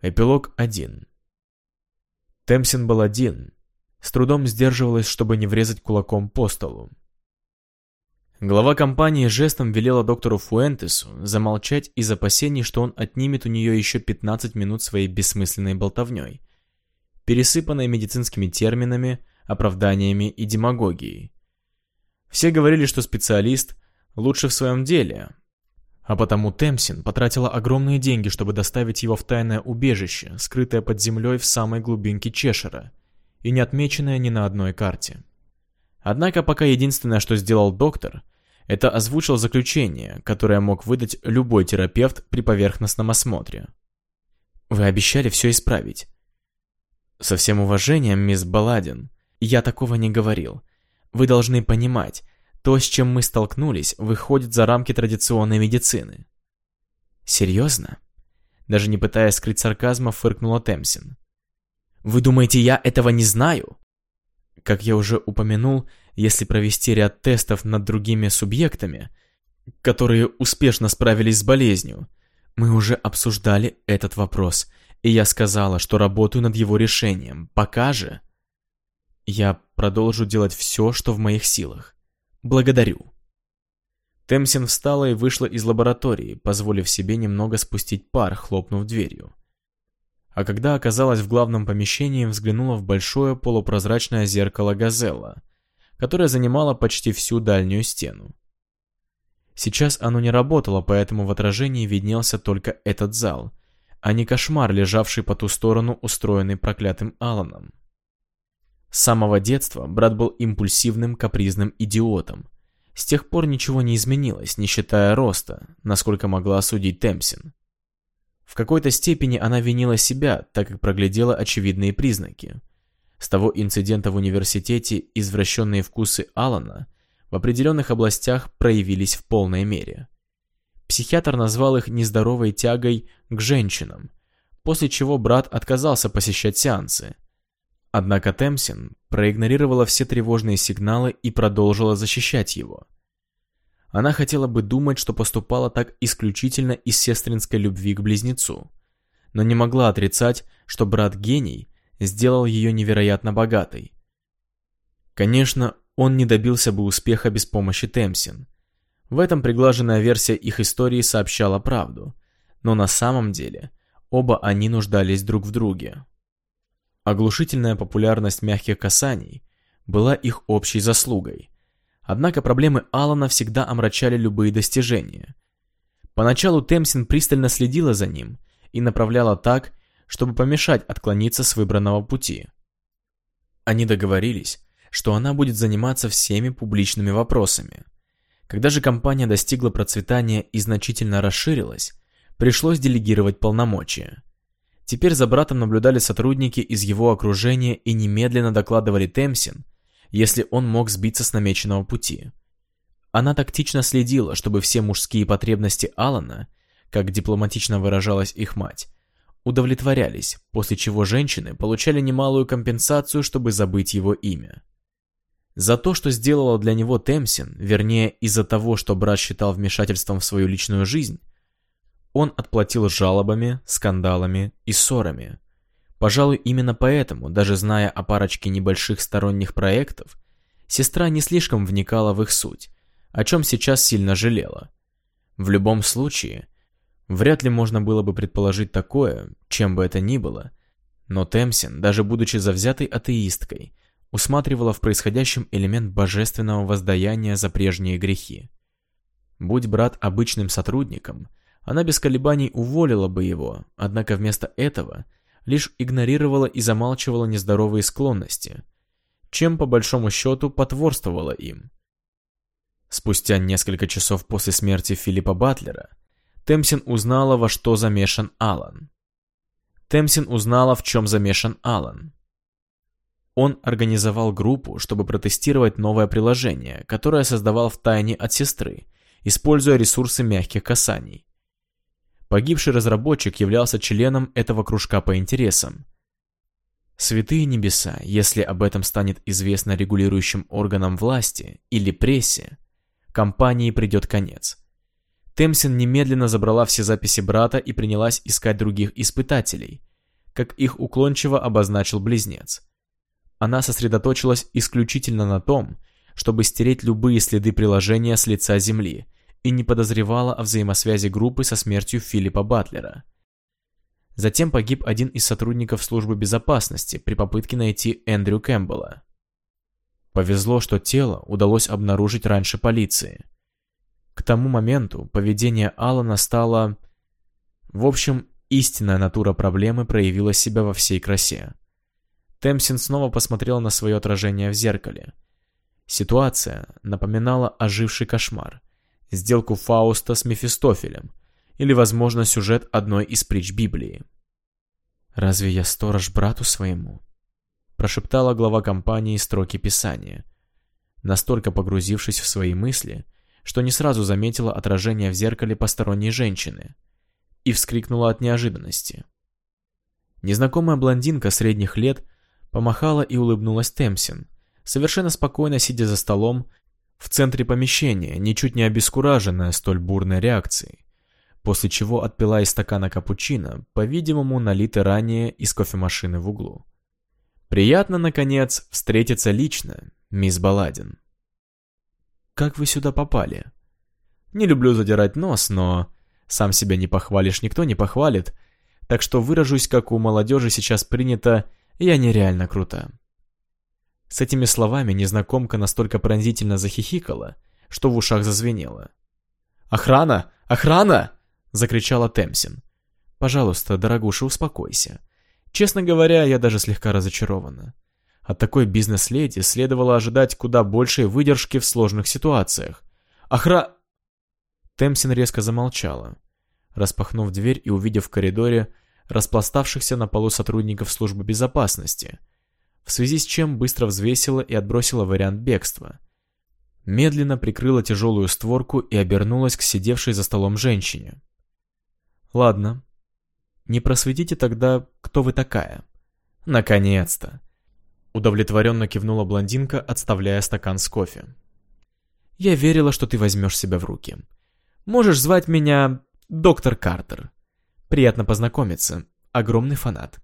Эпилог 1 Темсин был один, с трудом сдерживалась, чтобы не врезать кулаком по столу. Глава компании жестом велела доктору Фуэнтесу замолчать из опасений, что он отнимет у нее еще 15 минут своей бессмысленной болтовней, пересыпанной медицинскими терминами, оправданиями и демагогией. Все говорили, что специалист лучше в своем деле, а потому Темсин потратила огромные деньги, чтобы доставить его в тайное убежище, скрытое под землей в самой глубинке Чешера, и не отмеченное ни на одной карте. Однако пока единственное, что сделал доктор, это озвучил заключение, которое мог выдать любой терапевт при поверхностном осмотре. Вы обещали все исправить. Со всем уважением, мисс Баладин, я такого не говорил. Вы должны понимать, то, с чем мы столкнулись, выходит за рамки традиционной медицины. Серьезно? Даже не пытаясь скрыть сарказма, фыркнула Темсин. Вы думаете, я этого не знаю? Как я уже упомянул, если провести ряд тестов над другими субъектами, которые успешно справились с болезнью, мы уже обсуждали этот вопрос, и я сказала, что работаю над его решением. Пока же я продолжу делать все, что в моих силах. Благодарю. Темсин встала и вышла из лаборатории, позволив себе немного спустить пар, хлопнув дверью а когда оказалась в главном помещении, взглянула в большое полупрозрачное зеркало Газелла, которое занимало почти всю дальнюю стену. Сейчас оно не работало, поэтому в отражении виднелся только этот зал, а не кошмар, лежавший по ту сторону, устроенный проклятым Аланом. С самого детства брат был импульсивным, капризным идиотом. С тех пор ничего не изменилось, не считая роста, насколько могла судить Темсин. В какой-то степени она винила себя, так как проглядела очевидные признаки. С того инцидента в университете извращенные вкусы Алана в определенных областях проявились в полной мере. Психиатр назвал их нездоровой тягой к женщинам, после чего брат отказался посещать сеансы. Однако Темсин проигнорировала все тревожные сигналы и продолжила защищать его – она хотела бы думать, что поступала так исключительно из сестринской любви к близнецу, но не могла отрицать, что брат-гений сделал ее невероятно богатой. Конечно, он не добился бы успеха без помощи Темсин. В этом приглаженная версия их истории сообщала правду, но на самом деле оба они нуждались друг в друге. Оглушительная популярность мягких касаний была их общей заслугой – Однако проблемы Алана всегда омрачали любые достижения. Поначалу Темсин пристально следила за ним и направляла так, чтобы помешать отклониться с выбранного пути. Они договорились, что она будет заниматься всеми публичными вопросами. Когда же компания достигла процветания и значительно расширилась, пришлось делегировать полномочия. Теперь за братом наблюдали сотрудники из его окружения и немедленно докладывали Темсин, если он мог сбиться с намеченного пути. Она тактично следила, чтобы все мужские потребности Алана, как дипломатично выражалась их мать, удовлетворялись, после чего женщины получали немалую компенсацию, чтобы забыть его имя. За то, что сделала для него Темсин, вернее, из-за того, что брат считал вмешательством в свою личную жизнь, он отплатил жалобами, скандалами и ссорами. Пожалуй, именно поэтому, даже зная о парочке небольших сторонних проектов, сестра не слишком вникала в их суть, о чем сейчас сильно жалела. В любом случае, вряд ли можно было бы предположить такое, чем бы это ни было, но Темсин, даже будучи завзятой атеисткой, усматривала в происходящем элемент божественного воздаяния за прежние грехи. Будь брат обычным сотрудником, она без колебаний уволила бы его, однако вместо этого – лишь игнорировала и замалчивала нездоровые склонности, чем по большому счету потворствовала им. Спустя несколько часов после смерти Филиппа Батлера, Темсин узнала, во что замешан Алан. Темсин узнала, в чем замешан Алан. Он организовал группу, чтобы протестировать новое приложение, которое создавал в тайне от сестры, используя ресурсы мягких касаний. Погибший разработчик являлся членом этого кружка по интересам. Святые небеса, если об этом станет известно регулирующим органам власти или прессе, компании придет конец. Темсин немедленно забрала все записи брата и принялась искать других испытателей, как их уклончиво обозначил близнец. Она сосредоточилась исключительно на том, чтобы стереть любые следы приложения с лица Земли, и не подозревала о взаимосвязи группы со смертью Филиппа Батлера. Затем погиб один из сотрудников службы безопасности при попытке найти Эндрю Кэмпбелла. Повезло, что тело удалось обнаружить раньше полиции. К тому моменту поведение Алана стало... В общем, истинная натура проблемы проявила себя во всей красе. Темсин снова посмотрел на свое отражение в зеркале. Ситуация напоминала оживший кошмар, сделку Фауста с Мефистофелем, или, возможно, сюжет одной из притч Библии. «Разве я сторож брату своему?» прошептала глава компании строки Писания, настолько погрузившись в свои мысли, что не сразу заметила отражение в зеркале посторонней женщины и вскрикнула от неожиданности. Незнакомая блондинка средних лет помахала и улыбнулась Темсин, совершенно спокойно сидя за столом в центре помещения, ничуть не обескураженная столь бурной реакцией, после чего отпила из стакана капучино, по-видимому, налитый ранее из кофемашины в углу. Приятно, наконец, встретиться лично, мисс Баладин. Как вы сюда попали? Не люблю задирать нос, но сам себя не похвалишь, никто не похвалит, так что выражусь, как у молодежи сейчас принято, я нереально крута. С этими словами незнакомка настолько пронзительно захихикала, что в ушах зазвенело. «Охрана! Охрана!» — закричала Темсин. «Пожалуйста, дорогуша, успокойся. Честно говоря, я даже слегка разочарована. От такой бизнес-леди следовало ожидать куда большей выдержки в сложных ситуациях. Охра... Темсин резко замолчала, распахнув дверь и увидев в коридоре распластавшихся на полу сотрудников службы безопасности, в связи с чем быстро взвесила и отбросила вариант бегства. Медленно прикрыла тяжелую створку и обернулась к сидевшей за столом женщине. «Ладно, не просветите тогда, кто вы такая. Наконец-то. Удовлетворенно кивнула блондинка, отставляя стакан с кофе. Я верила, что ты возьмешь себя в руки. Можешь звать меня доктор Картер. Приятно познакомиться. Огромный фанат.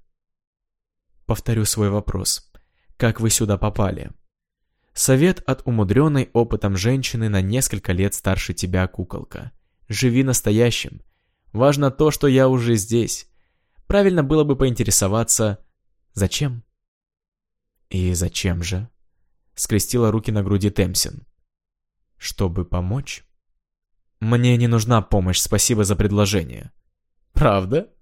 Повторю свой вопрос. Как вы сюда попали? Совет от умудренной опытом женщины на несколько лет старше тебя, куколка. Живи настоящим. Важно то, что я уже здесь. Правильно было бы поинтересоваться, зачем? И зачем же? Скрестила руки на груди Темсин. Чтобы помочь? Мне не нужна помощь, спасибо за предложение. Правда?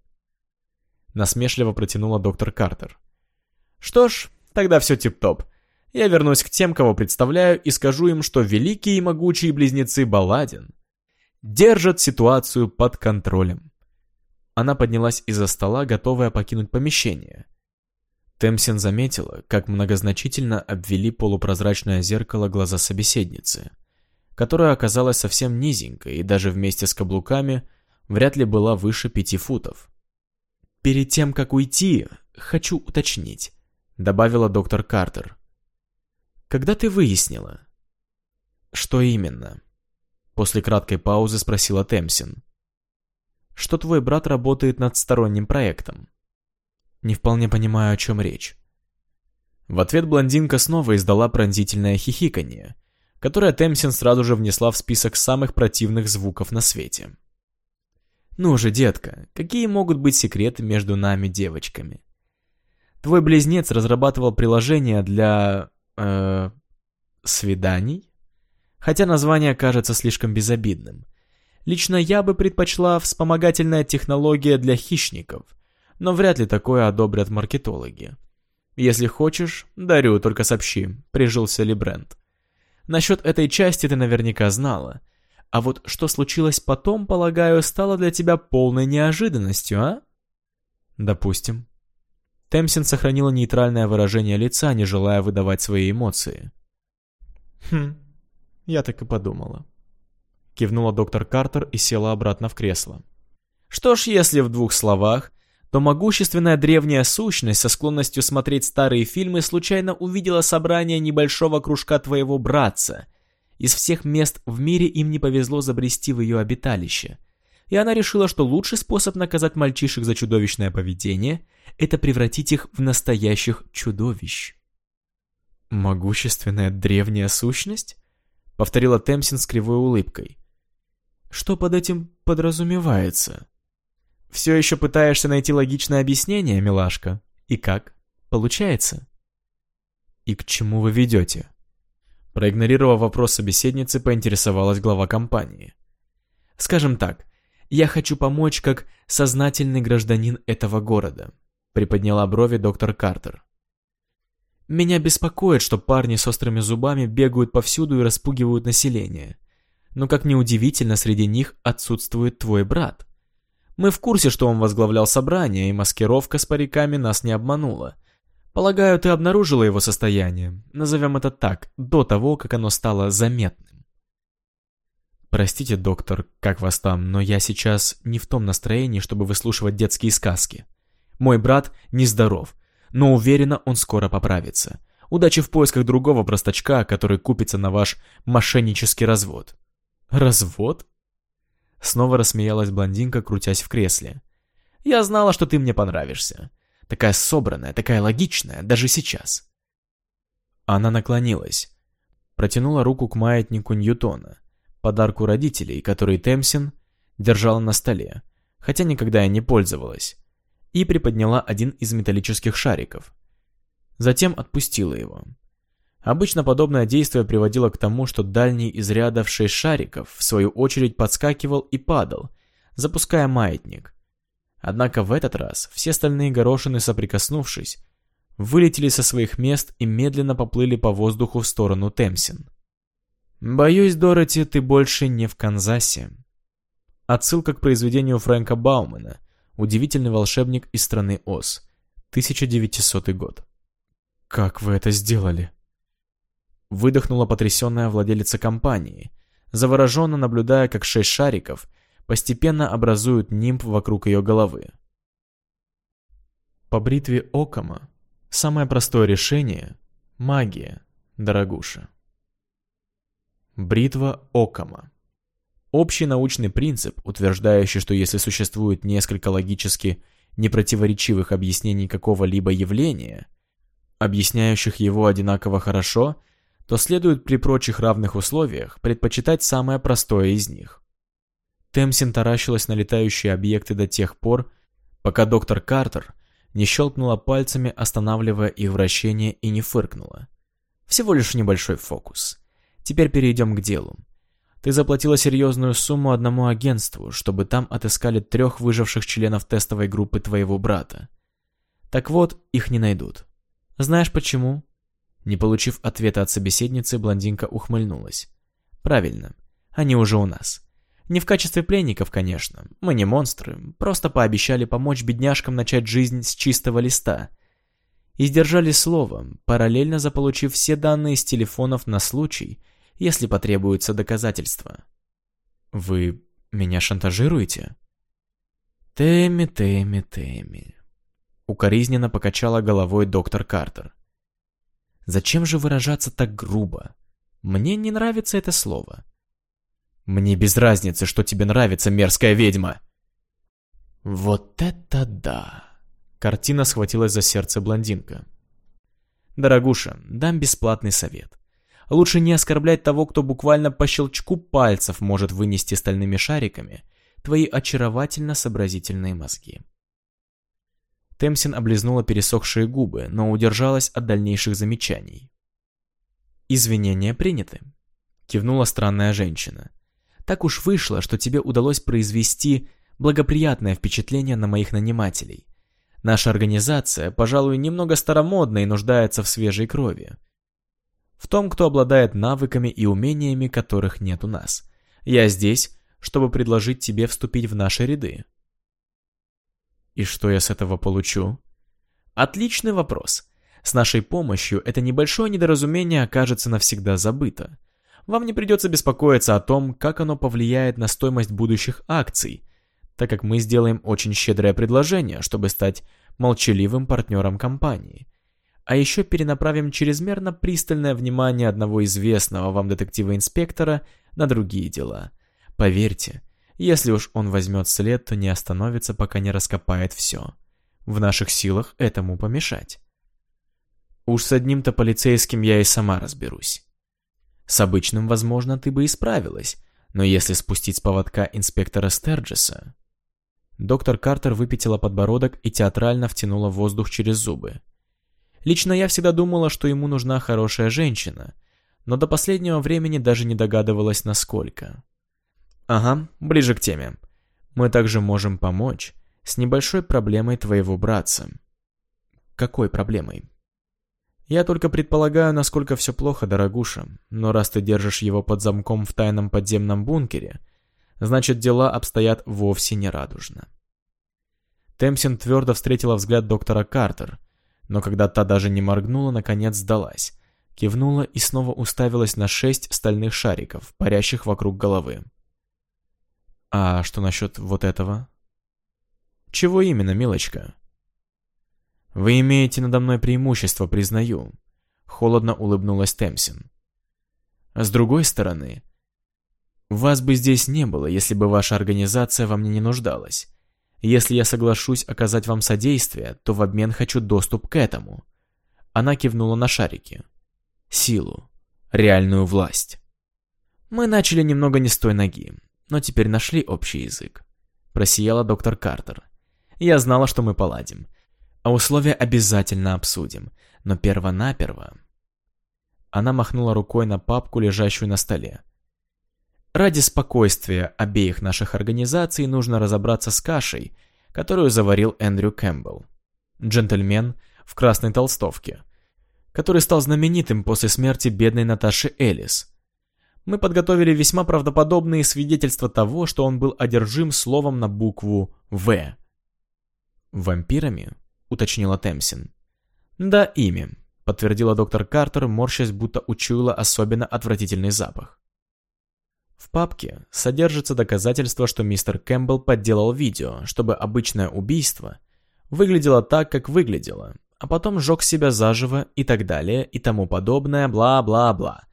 Насмешливо протянула доктор Картер. Что ж, тогда все тип-топ. Я вернусь к тем, кого представляю, и скажу им, что великие и могучие близнецы Баладин держат ситуацию под контролем. Она поднялась из-за стола, готовая покинуть помещение. Темсин заметила, как многозначительно обвели полупрозрачное зеркало глаза собеседницы, которая оказалась совсем низенькой и даже вместе с каблуками вряд ли была выше пяти футов. «Перед тем, как уйти, хочу уточнить», — добавила доктор Картер. «Когда ты выяснила?» «Что именно?» После краткой паузы спросила Темсин что твой брат работает над сторонним проектом. Не вполне понимаю, о чем речь. В ответ блондинка снова издала пронзительное хихиканье, которое Темсин сразу же внесла в список самых противных звуков на свете. «Ну же, детка, какие могут быть секреты между нами, девочками? Твой близнец разрабатывал приложение для... э свиданий? Хотя название кажется слишком безобидным. Лично я бы предпочла вспомогательная технология для хищников, но вряд ли такое одобрят маркетологи. Если хочешь, дарю, только сообщи, прижился ли бренд. Насчет этой части ты наверняка знала. А вот что случилось потом, полагаю, стало для тебя полной неожиданностью, а? Допустим. Темсин сохранила нейтральное выражение лица, не желая выдавать свои эмоции. Хм, я так и подумала. Кивнула доктор Картер и села обратно в кресло. Что ж, если в двух словах, то могущественная древняя сущность со склонностью смотреть старые фильмы случайно увидела собрание небольшого кружка твоего братца. Из всех мест в мире им не повезло забрести в ее обиталище. И она решила, что лучший способ наказать мальчишек за чудовищное поведение – это превратить их в настоящих чудовищ. «Могущественная древняя сущность?» — повторила Темсин с кривой улыбкой. «Что под этим подразумевается?» «Все еще пытаешься найти логичное объяснение, милашка? И как? Получается?» «И к чему вы ведете?» Проигнорировав вопрос собеседницы, поинтересовалась глава компании. «Скажем так, я хочу помочь как сознательный гражданин этого города», приподняла брови доктор Картер. «Меня беспокоит, что парни с острыми зубами бегают повсюду и распугивают население. Но, как неудивительно, среди них отсутствует твой брат. Мы в курсе, что он возглавлял собрание, и маскировка с париками нас не обманула. Полагаю, ты обнаружила его состояние, назовем это так, до того, как оно стало заметным. Простите, доктор, как вас там, но я сейчас не в том настроении, чтобы выслушивать детские сказки. Мой брат нездоров, но уверена, он скоро поправится. Удачи в поисках другого простачка, который купится на ваш мошеннический развод. Развод? Снова рассмеялась блондинка, крутясь в кресле. Я знала, что ты мне понравишься. Такая собранная, такая логичная, даже сейчас. Она наклонилась, протянула руку к маятнику Ньютона, подарку родителей, который Темсин держала на столе, хотя никогда и не пользовалась, и приподняла один из металлических шариков. Затем отпустила его. Обычно подобное действие приводило к тому, что дальний из ряда в шесть шариков, в свою очередь, подскакивал и падал, запуская маятник, Однако в этот раз все остальные горошины, соприкоснувшись, вылетели со своих мест и медленно поплыли по воздуху в сторону Темсин. «Боюсь, Дороти, ты больше не в Канзасе». Отсылка к произведению Фрэнка Баумана «Удивительный волшебник из страны Оз», 1900 год. «Как вы это сделали?» Выдохнула потрясенная владелица компании, завороженно наблюдая, как шесть шариков – постепенно образуют нимб вокруг ее головы. По бритве Окама самое простое решение – магия, дорогуша. Бритва Окама. Общий научный принцип, утверждающий, что если существует несколько логически непротиворечивых объяснений какого-либо явления, объясняющих его одинаково хорошо, то следует при прочих равных условиях предпочитать самое простое из них. Темсин таращилась на летающие объекты до тех пор, пока доктор Картер не щелкнула пальцами, останавливая их вращение и не фыркнула. Всего лишь небольшой фокус. Теперь перейдем к делу. Ты заплатила серьезную сумму одному агентству, чтобы там отыскали трех выживших членов тестовой группы твоего брата. Так вот, их не найдут. Знаешь почему? Не получив ответа от собеседницы, блондинка ухмыльнулась. Правильно, они уже у нас. Не в качестве пленников, конечно. Мы не монстры, просто пообещали помочь бедняжкам начать жизнь с чистого листа. И сдержали слово, параллельно заполучив все данные с телефонов на случай, если потребуются доказательства. Вы меня шантажируете? Тэмми, Тэмми, Тэмми. Укоризненно покачала головой доктор Картер. Зачем же выражаться так грубо? Мне не нравится это слово. Мне без разницы, что тебе нравится, мерзкая ведьма. Вот это да. Картина схватилась за сердце блондинка. Дорогуша, дам бесплатный совет. Лучше не оскорблять того, кто буквально по щелчку пальцев может вынести стальными шариками твои очаровательно сообразительные мозги. Темсин облизнула пересохшие губы, но удержалась от дальнейших замечаний. «Извинения приняты», — кивнула странная женщина. Так уж вышло, что тебе удалось произвести благоприятное впечатление на моих нанимателей. Наша организация, пожалуй, немного старомодна и нуждается в свежей крови. В том, кто обладает навыками и умениями, которых нет у нас. Я здесь, чтобы предложить тебе вступить в наши ряды. И что я с этого получу? Отличный вопрос. С нашей помощью это небольшое недоразумение окажется навсегда забыто вам не придется беспокоиться о том, как оно повлияет на стоимость будущих акций, так как мы сделаем очень щедрое предложение, чтобы стать молчаливым партнером компании. А еще перенаправим чрезмерно пристальное внимание одного известного вам детектива-инспектора на другие дела. Поверьте, Если уж он возьмет след, то не остановится, пока не раскопает все. В наших силах этому помешать. Уж с одним-то полицейским я и сама разберусь. С обычным, возможно, ты бы и справилась, но если спустить с поводка инспектора Стерджеса... Доктор Картер выпятила подбородок и театрально втянула воздух через зубы. Лично я всегда думала, что ему нужна хорошая женщина, но до последнего времени даже не догадывалась, насколько. Ага, ближе к теме. Мы также можем помочь с небольшой проблемой твоего братца. Какой проблемой? Я только предполагаю, насколько все плохо, дорогуша, но раз ты держишь его под замком в тайном подземном бункере, значит дела обстоят вовсе не радужно. Темсин твердо встретила взгляд доктора Картер, но когда та даже не моргнула, наконец сдалась, кивнула и снова уставилась на шесть стальных шариков, парящих вокруг головы. «А что насчет вот этого?» «Чего именно, милочка?» «Вы имеете надо мной преимущество, признаю», — холодно улыбнулась Темсин. «А с другой стороны, вас бы здесь не было, если бы ваша организация во мне не нуждалась. Если я соглашусь оказать вам содействие, то в обмен хочу доступ к этому». Она кивнула на шарики. «Силу. Реальную власть». Мы начали немного не с той ноги, но теперь нашли общий язык. Просияла доктор Картер. Я знала, что мы поладим. А условия обязательно обсудим. Но перво-наперво... Она махнула рукой на папку, лежащую на столе. Ради спокойствия обеих наших организаций нужно разобраться с кашей, которую заварил Эндрю Кэмпбелл. Джентльмен в красной толстовке, который стал знаменитым после смерти бедной Наташи Элис. Мы подготовили весьма правдоподобные свидетельства того, что он был одержим словом на букву «В». «Вампирами?» уточнила Темсин. «Да, ими», — подтвердила доктор Картер, морщась, будто учуяла особенно отвратительный запах. В папке содержится доказательство, что мистер Кэмпбелл подделал видео, чтобы обычное убийство выглядело так, как выглядело, а потом сжег себя заживо и так далее и тому подобное, бла-бла-бла.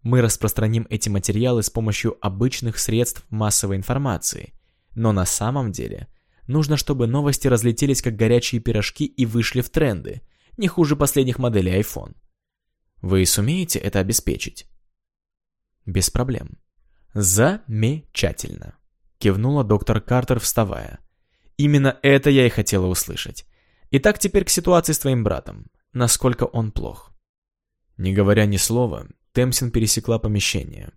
Мы распространим эти материалы с помощью обычных средств массовой информации, но на самом деле – Нужно, чтобы новости разлетелись как горячие пирожки и вышли в тренды, не хуже последних моделей iPhone. Вы сумеете это обеспечить? Без проблем. Замечательно. Кивнула доктор Картер, вставая. Именно это я и хотела услышать. Итак, теперь к ситуации с твоим братом. Насколько он плох? Не говоря ни слова, Темсин пересекла помещение.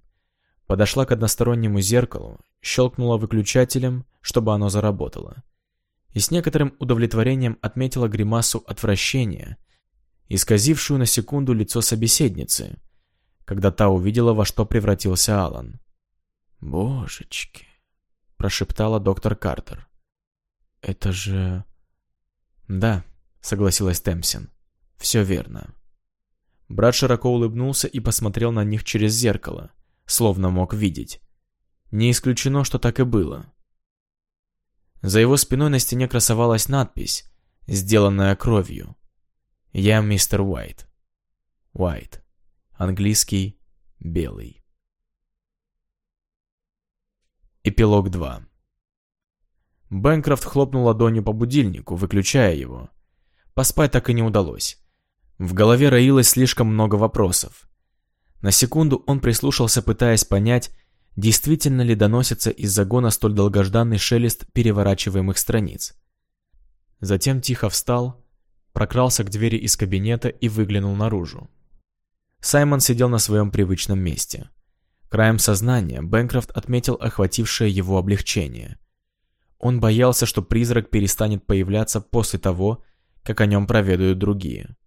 Подошла к одностороннему зеркалу, щелкнула выключателем, чтобы оно заработало. И с некоторым удовлетворением отметила гримасу отвращения, исказившую на секунду лицо собеседницы, когда та увидела, во что превратился Алан. «Божечки!» — прошептала доктор Картер. «Это же...» «Да», — согласилась Темсин. «Все верно». Брат широко улыбнулся и посмотрел на них через зеркало словно мог видеть. Не исключено, что так и было. За его спиной на стене красовалась надпись, сделанная кровью. «Я мистер Уайт». Уайт. Английский «белый». Эпилог 2 Бэнкрофт хлопнул ладонью по будильнику, выключая его. Поспать так и не удалось. В голове роилось слишком много вопросов. На секунду он прислушался, пытаясь понять, действительно ли доносится из загона столь долгожданный шелест переворачиваемых страниц. Затем тихо встал, прокрался к двери из кабинета и выглянул наружу. Саймон сидел на своем привычном месте. Краем сознания Бэнкрофт отметил охватившее его облегчение. Он боялся, что призрак перестанет появляться после того, как о нем проведают другие.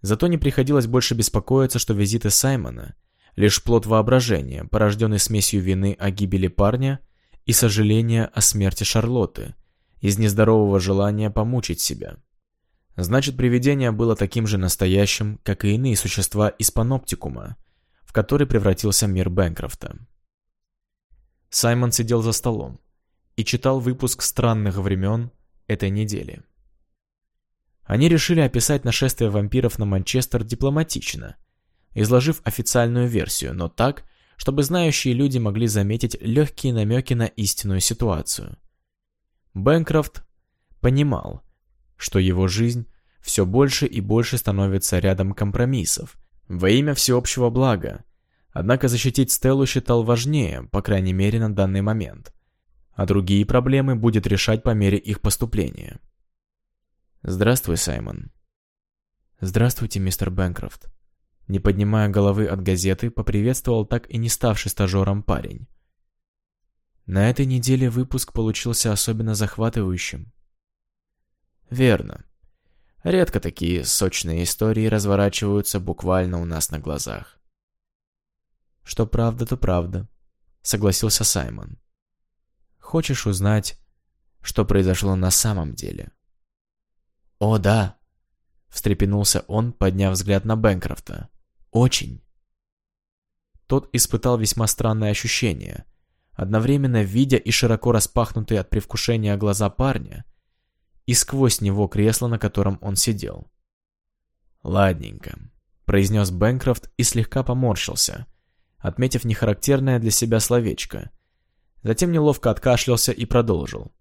Зато не приходилось больше беспокоиться, что визиты Саймона — лишь плод воображения, порожденный смесью вины о гибели парня и сожаления о смерти Шарлотты, из нездорового желания помучить себя. Значит, привидение было таким же настоящим, как и иные существа из паноптикума, который превратился мир Бэнкрофта. Саймон сидел за столом и читал выпуск «Странных времен» этой недели. Они решили описать нашествие вампиров на Манчестер дипломатично, изложив официальную версию, но так, чтобы знающие люди могли заметить легкие намеки на истинную ситуацию. Бэнкрофт понимал, что его жизнь все больше и больше становится рядом компромиссов во имя всеобщего блага, однако защитить Стеллу считал важнее, по крайней мере на данный момент, а другие проблемы будет решать по мере их поступления. «Здравствуй, Саймон». «Здравствуйте, мистер Бэнкрофт». Не поднимая головы от газеты, поприветствовал так и не ставший стажером парень. На этой неделе выпуск получился особенно захватывающим. Верно. Редко такие сочные истории разворачиваются буквально у нас на глазах. Что правда, то правда, согласился Саймон. Хочешь узнать, что произошло на самом деле? О, да, встрепенулся он, подняв взгляд на Бэнкрофта. Очень. Тот испытал весьма странное ощущение. Одновременно видя и широко распахнутые от привкушения глаза парня, и сквозь него кресло, на котором он сидел. «Ладненько», — произнес Бэнкрофт и слегка поморщился, отметив нехарактерное для себя словечко. Затем неловко откашлялся и продолжил.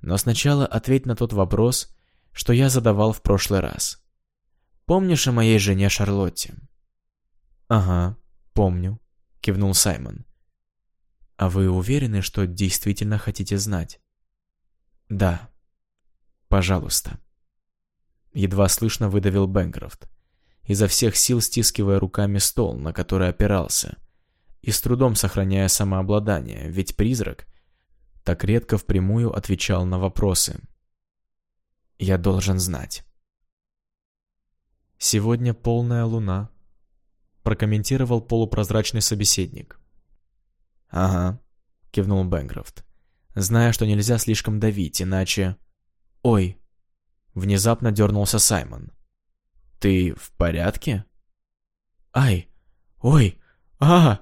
«Но сначала ответь на тот вопрос, что я задавал в прошлый раз. Помнишь о моей жене Шарлотте?» «Ага, помню», — кивнул Саймон. «А вы уверены, что действительно хотите знать?» «Да. Пожалуйста». Едва слышно выдавил Бэнкрофт, изо всех сил стискивая руками стол, на который опирался, и с трудом сохраняя самообладание, ведь призрак так редко впрямую отвечал на вопросы. «Я должен знать». Сегодня полная луна, прокомментировал полупрозрачный собеседник. «Ага», — кивнул Бэнкрофт, зная, что нельзя слишком давить, иначе... «Ой!» — внезапно дернулся Саймон. «Ты в порядке?» «Ай! Ой! а,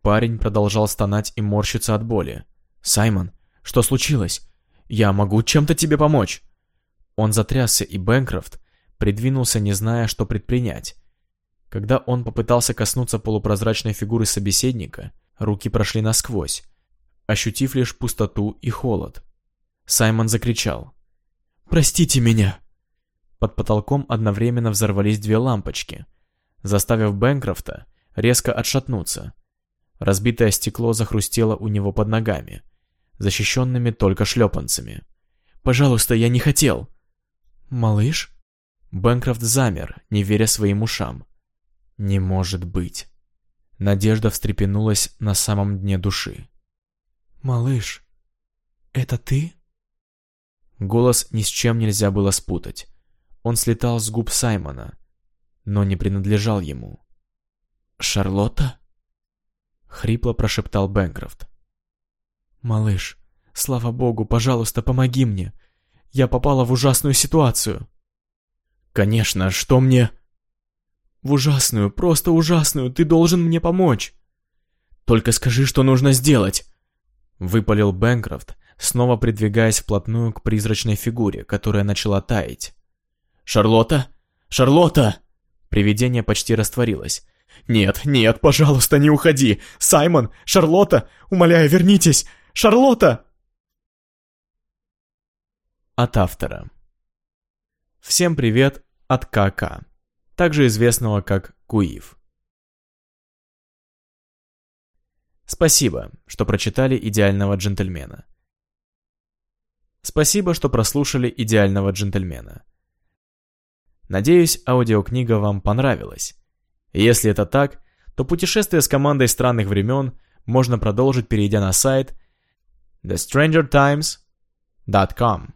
Парень продолжал стонать и морщиться от боли. «Саймон, что случилось? Я могу чем-то тебе помочь?» Он затрясся, и Бэнкрофт придвинулся, не зная, что предпринять. Когда он попытался коснуться полупрозрачной фигуры собеседника, руки прошли насквозь, ощутив лишь пустоту и холод. Саймон закричал. «Простите меня!» Под потолком одновременно взорвались две лампочки, заставив Бэнкрофта резко отшатнуться. Разбитое стекло захрустело у него под ногами, защищенными только шлепанцами. «Пожалуйста, я не хотел!» «Малыш?» Бэнкрофт замер, не веря своим ушам. Не может быть. Надежда встрепенулась на самом дне души. «Малыш, это ты?» Голос ни с чем нельзя было спутать. Он слетал с губ Саймона, но не принадлежал ему. «Шарлотта?» Хрипло прошептал Бэнкрофт. «Малыш, слава богу, пожалуйста, помоги мне. Я попала в ужасную ситуацию». «Конечно, что мне...» В ужасную, просто ужасную, ты должен мне помочь. Только скажи, что нужно сделать. Выпалил Бэнкрофт, снова придвигаясь вплотную к призрачной фигуре, которая начала таять. «Шарлотта? Шарлотта!» Привидение почти растворилось. «Нет, нет, пожалуйста, не уходи! Саймон! Шарлотта! Умоляю, вернитесь! Шарлотта!» От автора. Всем привет от КК также известного как Куив. Спасибо, что прочитали «Идеального джентльмена». Спасибо, что прослушали «Идеального джентльмена». Надеюсь, аудиокнига вам понравилась. Если это так, то путешествие с командой странных времен можно продолжить, перейдя на сайт thestrangertimes.com.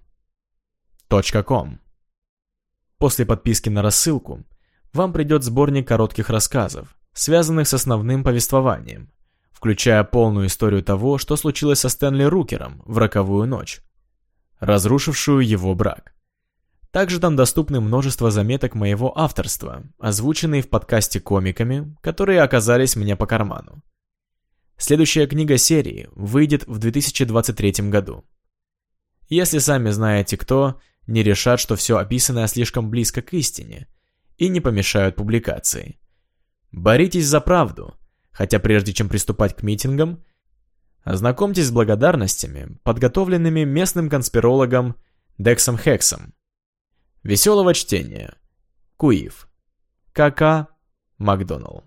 .com. После подписки на рассылку вам придет сборник коротких рассказов, связанных с основным повествованием, включая полную историю того, что случилось со Стэнли Рукером в роковую ночь, разрушившую его брак. Также там доступны множество заметок моего авторства, озвученные в подкасте комиками, которые оказались мне по карману. Следующая книга серии выйдет в 2023 году. Если сами знаете кто, не решат, что все описанное слишком близко к истине – и не помешают публикации. Боритесь за правду, Хотя прежде чем приступать к митингам, ознакомьтесь с благодарностями, подготовленными местным конспирологом Дексом Хексом. Веселого чтения. Куив. КК Макдоналл.